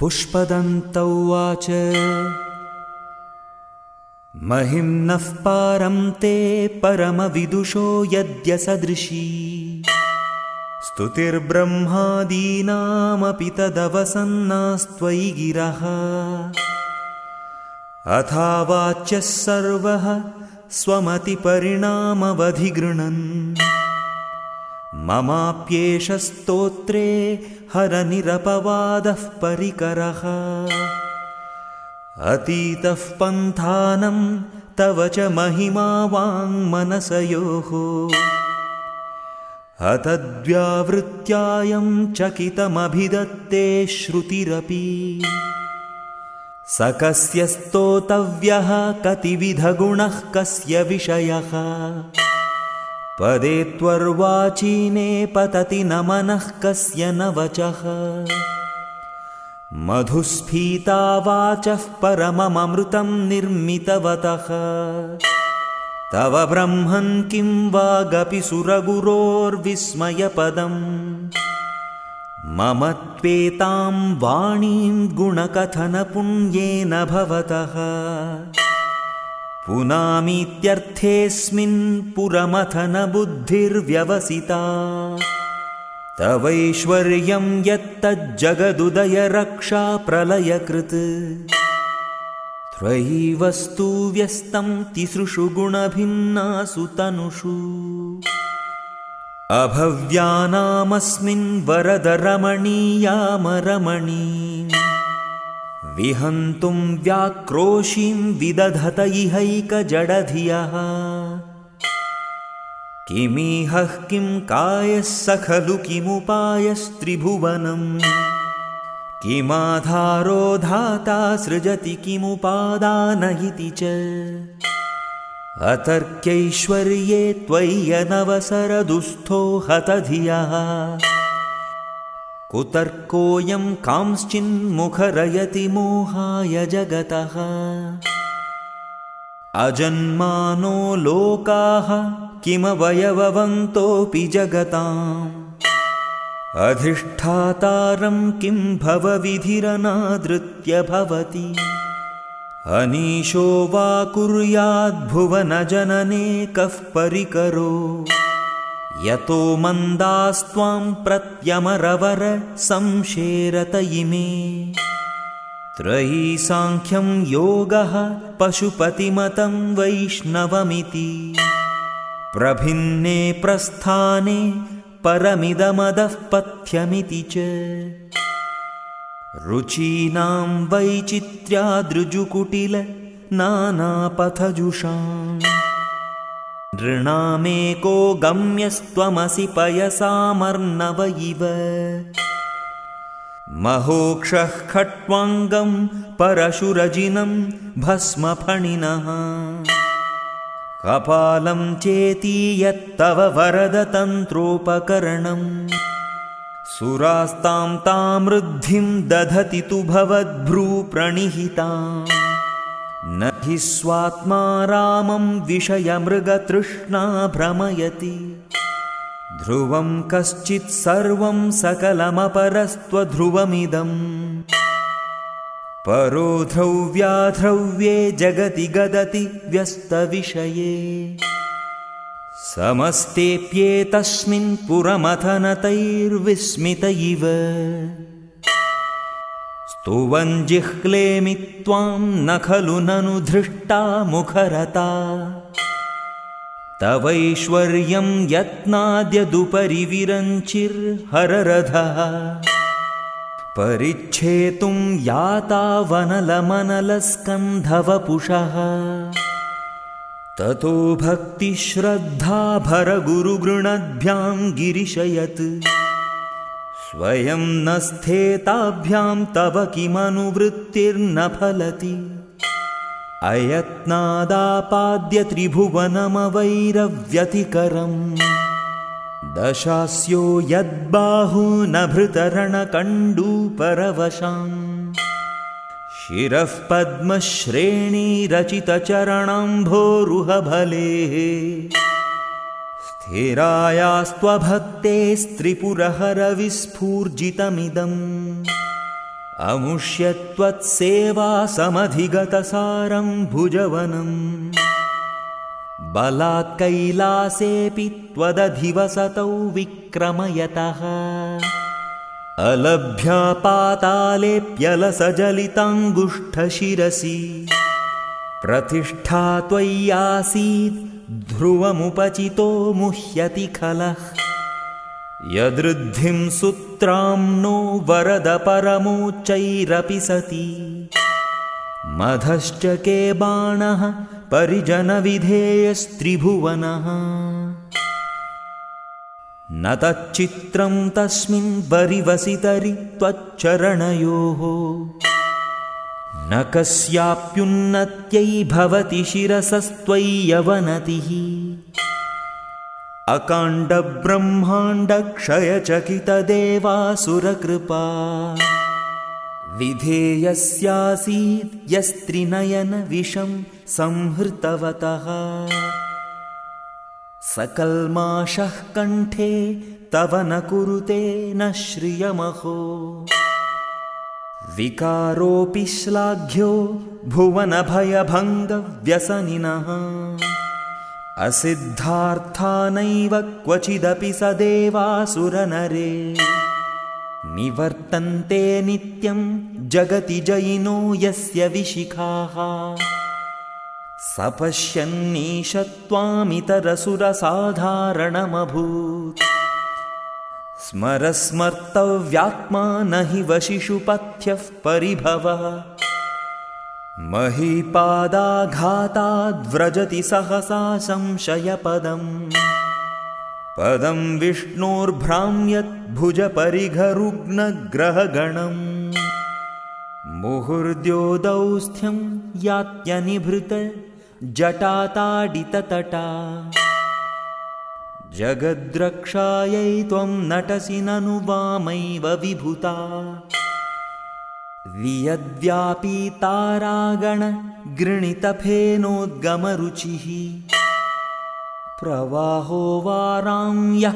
पुष्पदन्तौवाच महिम्नः पारं ते परमविदुषो यद्यसदृशी। स्तुतिर्ब्रह्मादीनामपि तदवसन्नास्त्वयि गिरः। अथावाच्यः सर्वः स्वमतिपरिणामवधिगृणन्। ममाप्येष स्तोत्रे हरनिरपवादः परिकरः। अतीतः पन्थानं तव च महिमा वाङ्मनसयोः अतद्व्यावृत्यायं चकितमभिदत्ते श्रुतिरपि। स कस्य स्तोतव्यः कतिविधगुणः कस्य विषयः पदे त्वर्वाचीने पतति न मनः कस्य न वचः मधुस्फीता वाचः परमममृतं निर्मितवतः। तव ब्रह्मन् किं वागपि सुरगुरोर्विस्मयपदम्। मम त्वेतां वाणीं गुणकथनपुण्येन भवतः पुनामीत्यर्थेऽस्मिन् पुरमथनबुद्धिर्व्यवसिता। तवैश्वर्यं यत्तज्जगदुदयरक्षाप्रलयकृत्। त्रयीवस्तु व्यस्तं तिसृषु गुणभिन्नासु तनुषु। अभव्यानामस्मिन् वरदरमणीयामरमणी विहन्तुं व्याक्रोशीं विदधत इहैकजडधियः। किमिहः किं कायः स खलु किमुपायस्त्रिभुवनम्? किमाधारो धाता सृजति किमुपादान इति च? अतर्क्यैश्वर्ये त्वय्यनवसरदुःस्थो हतधियः कुतर्कोऽयं कांश्चिन्मुखरयति मोहाय जगतः। अजन्मानो लोकाः किमवयववन्तोऽपि जगताम्। अधिष्ठातारं किं भवविधिरनादृत्य भवति। अनीशो वा कुर्याद्भुवनजनने कः परिकरो यतो मन्दास्त्वां प्रत्यमरवर संशेरत इमे त्रयी साङ्ख्यं योगः पशुपतिमतं वैष्णवमिति। प्रभिन्ने प्रस्थाने परमिदमदः पथ्यमिति च। रुचीनां वैचित्र्यादृजुकुटिल नानापथजुषाम् नृणामेको गम्यस्त्वमसि पयसामर्णव इव। महोक्षः खट्वाङ्गं परशुरजिनं भस्मफणिनः। कपालं चेति यत्तव वरदतन्त्रोपकरणम् सुरास्तां तामृद्धिं दधति तु भवद्भ्रूप्रणिहिताम् न हि स्वात्मा रामं विषयमृगतृष्णा भ्रमयति। ध्रुवं कश्चित् सर्वं सकलमपरस्त्वध्रुवमिदम्। परो ध्रव्याध्रव्ये जगति गदति व्यस्तविषये। समस्तेऽप्येतस्मिन् पुरमथनतैर्विस्मित इव स्तुवञ्जिह्क्लेमि त्वां न खलु ननु धृष्टा मुखरता। तवैश्वर्यं यत्नाद्यदुपरि विरञ्चिर्हररथः। परिच्छेतुं याता वनलमनलस्कन्धवपुषः। ततो भक्तिश्रद्धाभरगुरुगृणद्भ्यां गिरिशयत् स्वयं न स्थेताभ्यां तव किमनुवृत्तिर्न फलति। अयत्नादापाद्य त्रिभुवनमवैरव्यतिकरम् दशास्यो यद्बाहूनभृतरणकण्डूपरवशाम् शिरः पद्मश्रेणीरचितचरणाम्भोरुहभलेः स्थिरायास्त्वभक्ते स्त्रिपुरहरविस्फूर्जितमिदम् अमुष्यत्वत्सेवासमधिगतसारं भुजवनम्। बलात् कैलासेऽपि त्वदधिवसतौ विक्रमयतः। अलभ्यापातालेऽप्यलसजलिताङ्गुष्ठशिरसि। प्रतिष्ठा त्वय्यासीत् ध्रुवमुपचितो मुह्यति खलः। यदृद्धिं सुत्राम्नो वरद परमोच्चैरपि सति। मधश्च के बाणः परिजनविधेयस्त्रिभुवनः। न तच्चित्रं तस्मिन् परिवसितरि त्वच्चरणयोः न कस्याप्युन्नत्यै भवति शिरसस्त्वय्यवनतिः अकाण्डब्रह्माण्डक्षयचकितदेवासुरकृपा। विधेयस्यासीत् यस्त्रिनयनविषं संहृतवतः। सकल्माषः कण्ठे तव न कुरुते न श्रियमहो विकारोऽपि श्लाघ्यो भुवनभयभङ्गव्यसनिनः। असिद्धार्थानैव क्वचिदपि स देवासुरनरे निवर्तन्ते नित्यं जगति जयिनो यस्य विशिखाः। स पश्यन्नीश त्वामितरसुरसाधारणमभूत् स्मरस्मर्तव्यात्मा न हि वशिषुपथ्यः परिभवः। महीपादाघाताद्व्रजति सहसा संशयपदम्। पदं विष्णोर्भ्राम्यद्भुजपरिघरुग्नग्रहगणम् मुहुर्द्योदौस्थ्यं यात्यनिभृत जटाताडिततटा जगद्रक्षायै त्वं नटसि ननु वामैव विभुता। वियद्व्यापी तारागणगृणितफेनोद्गमरुचिः प्रवाहो वारां यः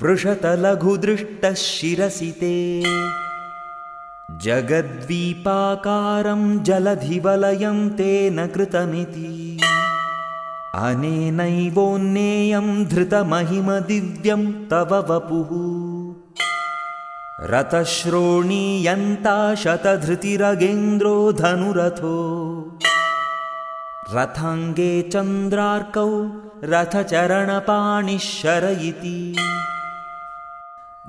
पृषतलघुदृष्टः शिरसि ते। जगद्वीपाकारं जलधिवलयं तेन कृतमिति अनेनैवोन्नेयं धृतमहिमदिव्यं तव वपुः। रतश्रोणीयन्ता शतधृतिरगेन्द्रो धनुरथो। रथाङ्गे चन्द्रार्कौ रथचरणपाणिः शरयिति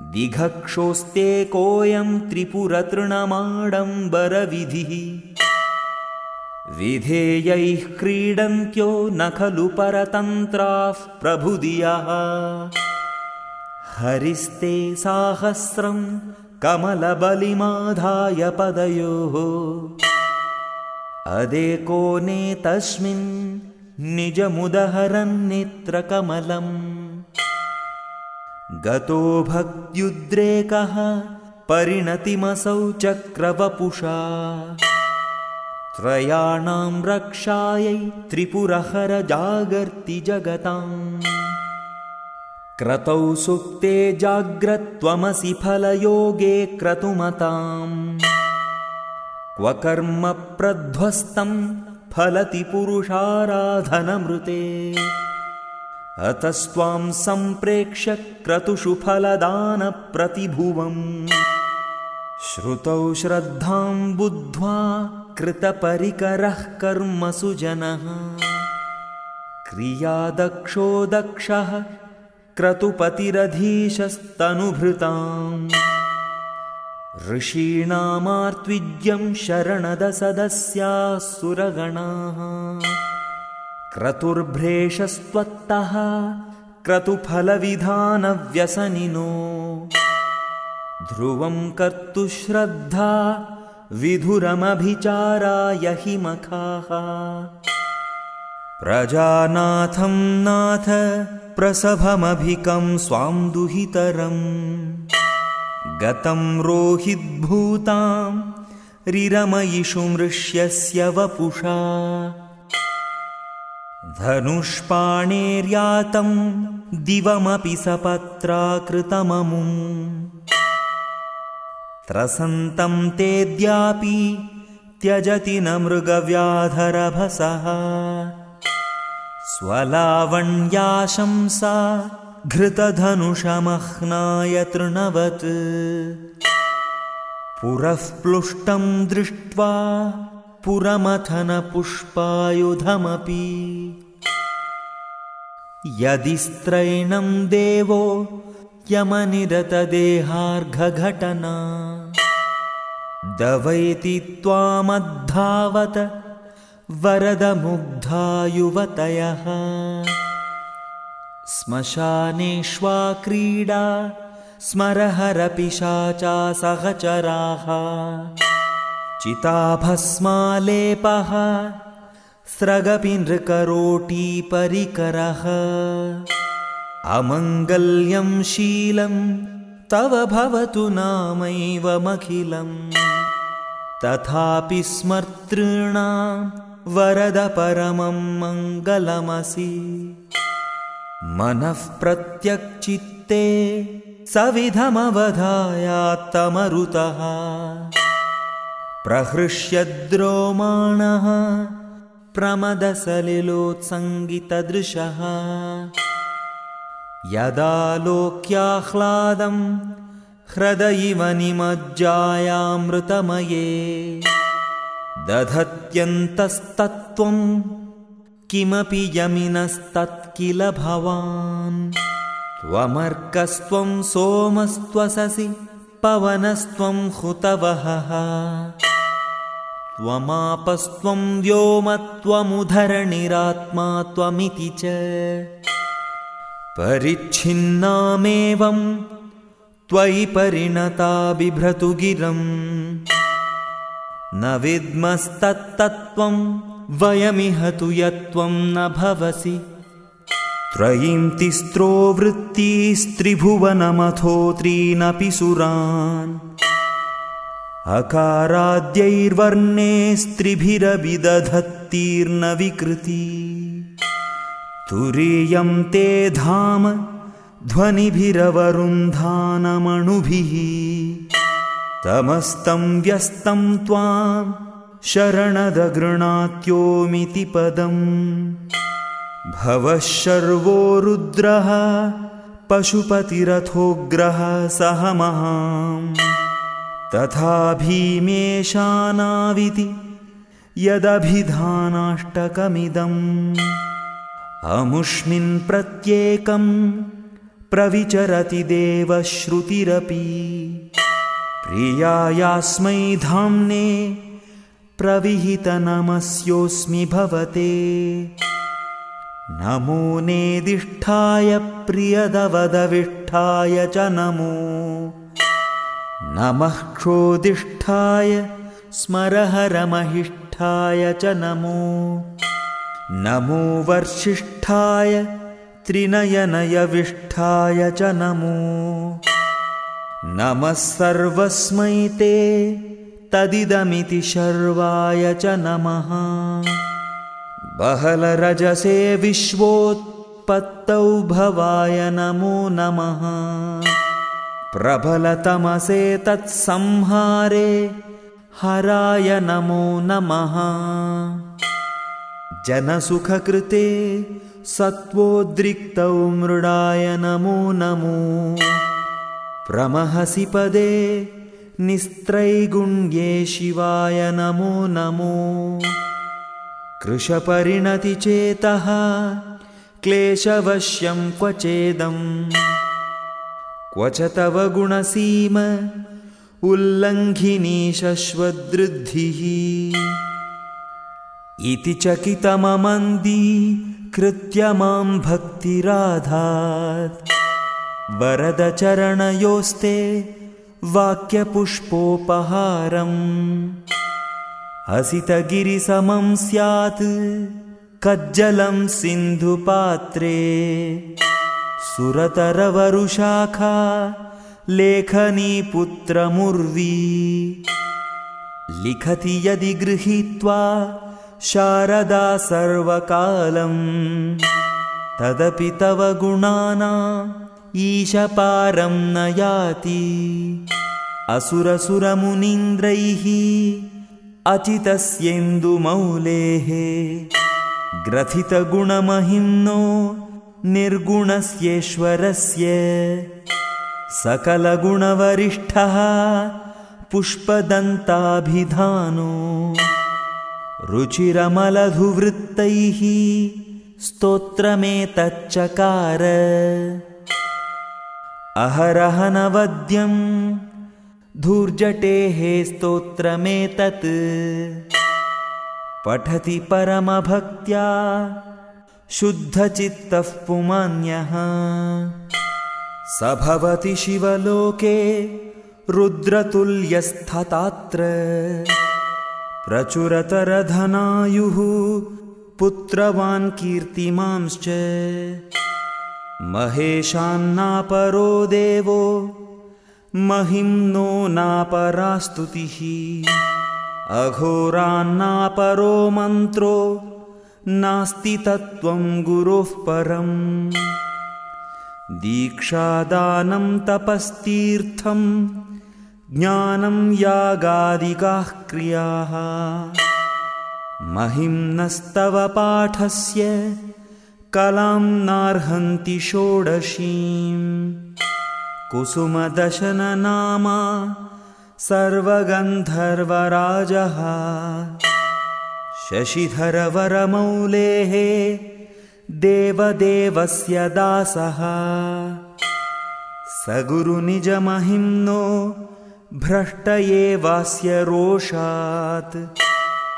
दिघक्षोस्ते कोऽयं त्रिपुरतृणमाडम्बरविधिः विधेयैः क्रीडन्त्यो न खलु परतन्त्राः प्रभुदियः। हरिस्ते साहस्रं कमलबलिमाधाय पदयोः। अदेको नेतस्मिन् निजमुदहरन्नेत्रकमलम्। गतो भक्त्युद्रेकः परिणतिमसौ चक्रवपुषा त्रयाणां रक्षायै त्रिपुरहर जागर्ति जगताम्। क्रतौ सुक्ते जाग्रत्वमसि फलयोगे क्रतुमताम्। क्व कर्म प्रध्वस्तं फलति पुरुषाराधनमृते। अतस्त्वां सम्प्रेक्ष्य क्रतुषु फलदानप्रतिभुवम् श्रुतौ श्रद्धां बुद्ध्वा कृतपरिकरः कर्मसु जनः। क्रियादक्षो दक्षः क्रतुपतिरधीशस्तनुभृताम्। ऋषीणामार्त्विज्यं शरणदसदस्याः सुरगणाः क्रतुर्भ्रेशस्त्वत्तः क्रतुफलविधानव्यसनिनो ध्रुवं कर्तुश्रद्धा विधुरमभिचाराय हि मखाः प्रजानाथं नाथ प्रसभमभिकं स्वां दुहितरम्। गतं रोहिद्भूतां रिरमयिषु मृष्यस्य वपुषा। धनुष्पाणेर्यातं दिवमपि सपत्राकृतममुम् त्रसन्तं तेऽद्यापि त्यजति न मृगव्याधरभसः। स्वलावण्याशंसा घृतधनुषमह्नाय तृणवत्। पुरःप्लुष्टं दृष्ट्वा पुरमथनपुष्पायुधमपि। यदि स्त्रैणं देवो यमनिरतदेहार्घघटना दवैति त्वामद्धावत वरदमुग्धा युवतयः श्मशानेष्वा क्रीडा स्मरहरपिशाचा सहचराः। चिताभस्मालेपः स्रगपि नृकरोटीपरिकरः। अमङ्गल्यं शीलं तव भवतु नामैवमखिलम् तथापि स्मर्तॄणां वरद परमं मङ्गलमसि। मनः प्रत्यक्चित्ते सविधमवधायात्तमरुतः। प्रहृष्यद्रोमाणः प्रमदसलिलोत्सङ्गितदृशः। यदा लोक्याह्लादं ह्रदयिव निमज्जायामृतमये दधत्यन्तस्तत्त्वं किमपि यमिनस्तत्किल भवान्। त्वमर्कस्त्वं सोमस्त्वससि पवनस्त्वं हुतवहः। त्वमापस्त्वं व्योमत्वमुधरणिरात्मा त्वमिति च। परिच्छिन्नामेवं त्वयि परिणता बिभ्रतु गिरम् न विद्मस्तत्तत्त्वं वयमिह तु यत्त्वं न भवसि। त्रयीं तिस्त्रो वृत्तिस्त्रिभुवनमथोत्रीनपि सुरान्। अकाराद्यैर्वर्णे स्त्रिभिरभिदधत्तीर्न विकृति। तुरीयं ते धाम ध्वनिभिरवरुन्धानमणुभिः। तमस्तं व्यस्तं त्वां शरणदगृणात्योमिति पदम्। भवः शर्वो रुद्रः पशुपतिरथोग्रः सह महाम्। तथा भीमेशानाविति यदभिधानाष्टकमिदम्। अमुष्मिन् प्रत्येकं प्रविचरति देवश्रुतिरपि प्रियायास्मै धाम्ने प्रविहितनमस्योऽस्मि भवते। नमो नेदिष्ठाय प्रियदवदविष्ठाय च नमो। नमः क्षोदिष्ठाय स्मरहरमहिष्ठाय च नमो। नमो वर्षिष्ठाय त्रिनयनयविष्ठाय च नमो। नमः सर्वस्मै ते तदिदमिति शर्वाय च नमः। बहलरजसे विश्वोत्पत्तौ भवाय नमो नमः। प्रबलतमसे तत्संहारे हराय नमो नमः। जनसुखकृते सत्त्वोद्रिक्तौ मृडाय नमो नमो। प्रमहसि पदे निस्त्रैगुण्ये शिवाय नमो नमो। कृशपरिणतिचेतः क्लेशवश्यं क्वचेदम्। क्व च तव गुणसीम उल्लङ्घिनी शश्वदृद्धिः इति चकितममन्दी कृत्य मां भक्तिराधात्। वरदचरणयोस्ते वाक्यपुष्पोपहारम्। हसितगिरिसमं स्यात् कज्जलं सिन्धुपात्रे। सुरतरवरुशाखा लेखनी पुत्रमुर्वी लिखति यदि गृहीत्वा शारदा सर्वकालम् तदपि तव गुणाना ईशपारं न याति असुरसुरमुनीन्द्रैः अचितस्येन्दुमौलेः। ग्रथितगुणमहिम्नो निर्गुणस्येश्वरस्य। सकलगुणवरिष्ठः पुष्पदन्ताभिधानो रुचिरमलधुवृत्तैः स्तोत्रमेतच्चकार। अहरहनवद्यम् धूर्जटेः स्तोत्रमेतत्। पठति परमभक्त्या शुद्धचित्तः पुमान्यः। स भवति शिवलोके रुद्रतुल्यस्थतात्र प्रचुरतरधनायुः पुत्रवान् कीर्तिमांश्च। महेशान्नापरो देवो महिम्नो नापरास्तुतिः। अघोरान्नापरो मन्त्रो नास्ति तत्त्वं गुरोः परम्। दीक्षादानं तपस्तीर्थं ज्ञानं यागादिकाः क्रियाः। महिम्नस्तव पाठस्य कलां नार्हन्ति षोडशीम्। कुसुमदशननामा सर्वगन्धर्वराजः। शशिधरवरमौलेः देवदेवस्य दासः। स गुरुनिजमहिम्नो भ्रष्ट एवास्य रोषात्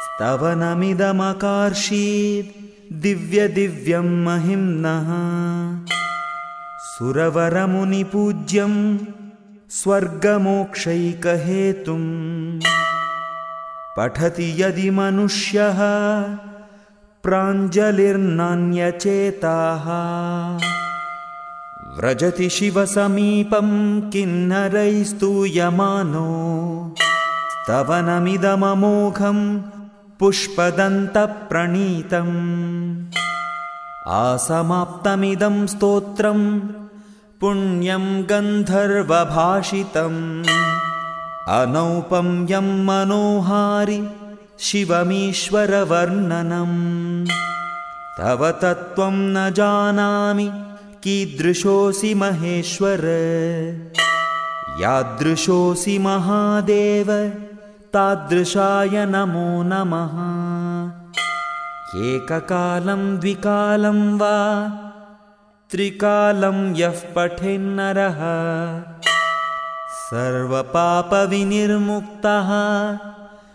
स्तवनमिदमकार्षीत् दिव्यदिव्यं महिम्नः। सुरवरमुनिपूज्यं स्वर्गमोक्षैकहेतुम् पठति यदि मनुष्यः प्राञ्जलिर्नान्यचेताः व्रजति शिवसमीपं किन्नरैस्तूयमानो स्तवनमिदममोघं पुष्पदन्तप्रणीतम्। आसमाप्तमिदं स्तोत्रं पुण्यं गन्धर्वभाषितम्। अनौपम्यं मनोहारि शिवमीश्वरवर्णनम्। तव तत्त्वं न जानामि कीदृशोऽसि महेश्वर? यादृशोऽसि महादेव? तादृशाय नमो नमः। एककालं द्विकालं वा? त्रिकालं यः पठेन्नरः? सर्वपापविनिर्मुक्तः?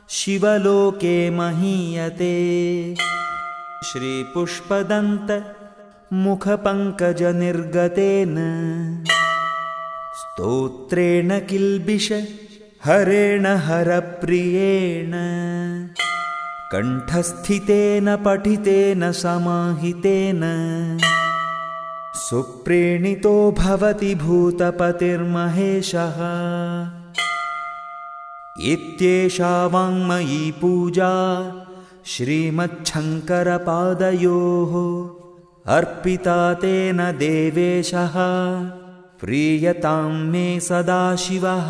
शिवलोके महीयते श्रीपुष्पदन्तमुखपङ्कजनिर्गतेन स्तोत्रेण किल्बिष हरेण हरप्रियेण। कण्ठस्थितेन पठितेन समाहितेन। सुप्रीणितो भवति भूतपतिर्महेशः। इत्येषा वाङ्मयी पूजा श्रीमच्छङ्करपादयोः अर्पिता तेन देवेशः प्रीयतां मे सदाशिवः